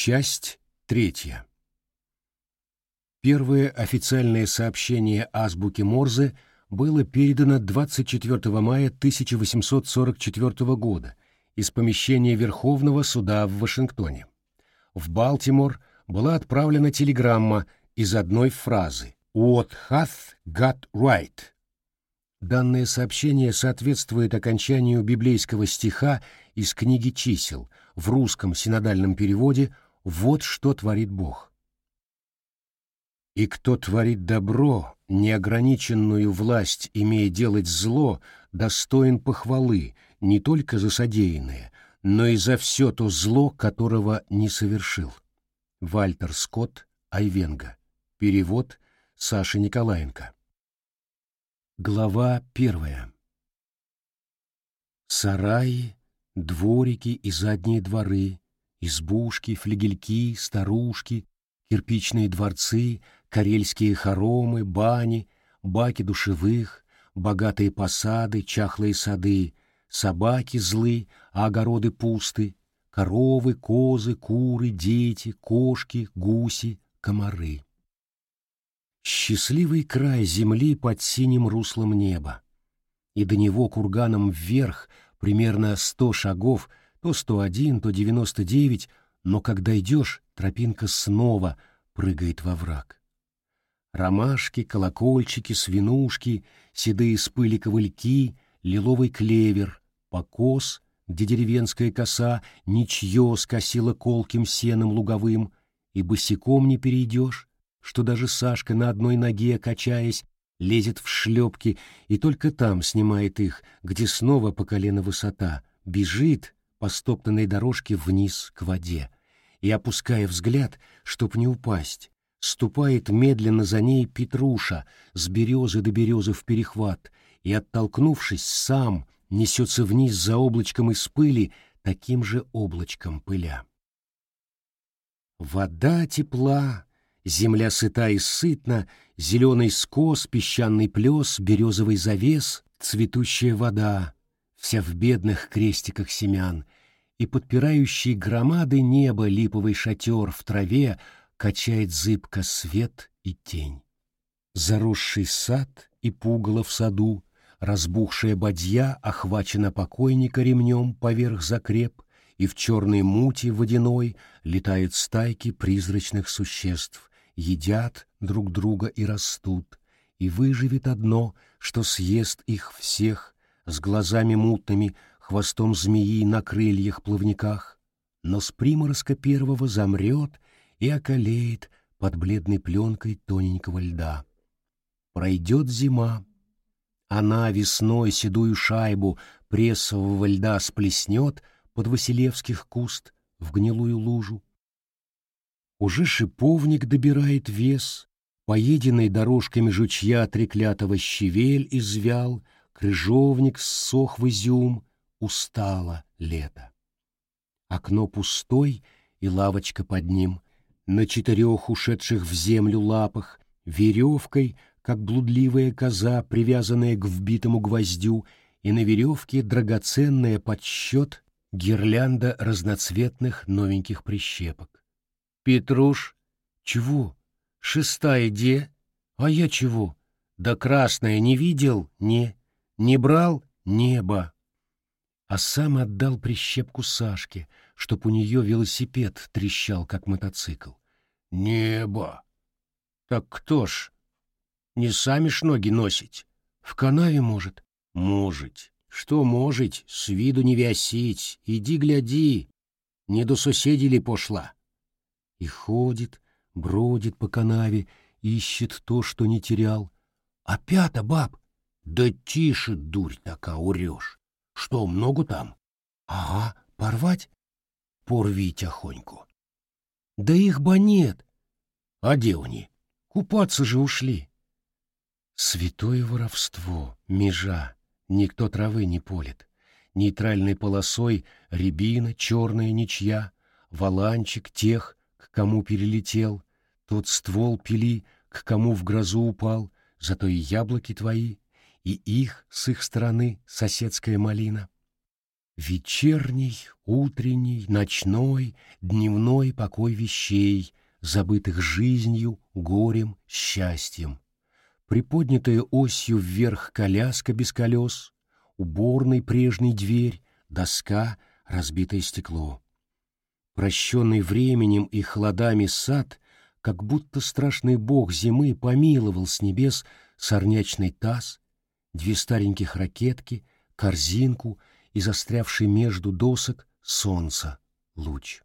Часть третья. Первое официальное сообщение азбуки Морзе было передано 24 мая 1844 года из помещения Верховного суда в Вашингтоне. В Балтимор была отправлена телеграмма из одной фразы «What hath got right?» Данное сообщение соответствует окончанию библейского стиха из книги чисел в русском синодальном переводе «Вот что творит Бог». И кто творит добро, неограниченную власть, имея делать зло, достоин похвалы не только за содеянное, но и за все то зло, которого не совершил. Вальтер Скотт, Айвенга. Перевод Саши Николаенко. Глава первая. Сараи, дворики и задние дворы, избушки, флигельки, старушки, кирпичные дворцы, карельские хоромы, бани, баки душевых, богатые посады, чахлые сады, собаки злы, а огороды пусты, коровы, козы, куры, дети, кошки, гуси, комары. Счастливый край земли под синим руслом неба. И до него курганом вверх примерно сто шагов, то сто один, то девяносто девять, но когда идешь, тропинка снова прыгает во враг. Ромашки, колокольчики, свинушки, седые с пыли ковыльки, лиловый клевер, покос, где деревенская коса ничье скосила колким сеном луговым, и босиком не перейдешь, что даже Сашка на одной ноге, качаясь, лезет в шлепки и только там снимает их, где снова по колено высота, бежит по стоптанной дорожке вниз к воде и, опуская взгляд, чтоб не упасть, ступает медленно за ней Петруша с березы до березы в перехват и, оттолкнувшись, сам несется вниз за облачком из пыли, таким же облачком пыля. Вода тепла, Земля сыта и сытна, зеленый скос, песчаный плес, березовый завес, цветущая вода, вся в бедных крестиках семян, и подпирающий громады неба липовый шатер в траве качает зыбко свет и тень. Заросший сад и пугало в саду, разбухшая бадья охвачена покойника ремнем поверх закреп, и в черной мути водяной летают стайки призрачных существ, едят друг друга и растут, и выживет одно, что съест их всех с глазами мутными, хвостом змеи на крыльях-плавниках, но с приморозка первого замрет и околеет под бледной пленкой тоненького льда. Пройдет зима, она весной седую шайбу прессового льда сплеснет под Василевских куст в гнилую лужу, уже шиповник добирает вес, поеденный дорожками жучья треклятого щавель извял, крыжовник ссох в изюм, устало лето. Окно пустой и лавочка под ним, на четырех ушедших в землю лапах, веревкой, как блудливая коза, привязанная к вбитому гвоздю, и на веревке драгоценная подсчет гирлянда разноцветных новеньких прищепок. Петруш. Чего? Шестая где? А я чего? Да красная не видел? Не. Не брал? Небо. А сам отдал прищепку Сашке, чтоб у нее велосипед трещал, как мотоцикл. Небо. Так кто ж? Не сами ж ноги носить? В канаве, может? Может. Что может? С виду не вясить. Иди гляди. Не до соседей ли пошла? и ходит, бродит по канаве, ищет то, что не терял. Опята, баб! Да тише, дурь такая, урешь. Что, много там? Ага, порвать? Порви тихоньку. Да их ба нет. А где они? Купаться же ушли. Святое воровство, межа, никто травы не полит. Нейтральной полосой рябина, черная ничья, валанчик тех, кому перелетел, тот ствол пили, к кому в грозу упал, зато и яблоки твои, и их с их стороны соседская малина. Вечерний, утренний, ночной, дневной покой вещей, забытых жизнью, горем, счастьем. Приподнятая осью вверх коляска без колес, уборный прежний дверь, доска, разбитое стекло. Прощенный временем и холодами сад, как будто страшный бог зимы помиловал с небес сорнячный таз, две стареньких ракетки, корзинку и застрявший между досок солнца луч.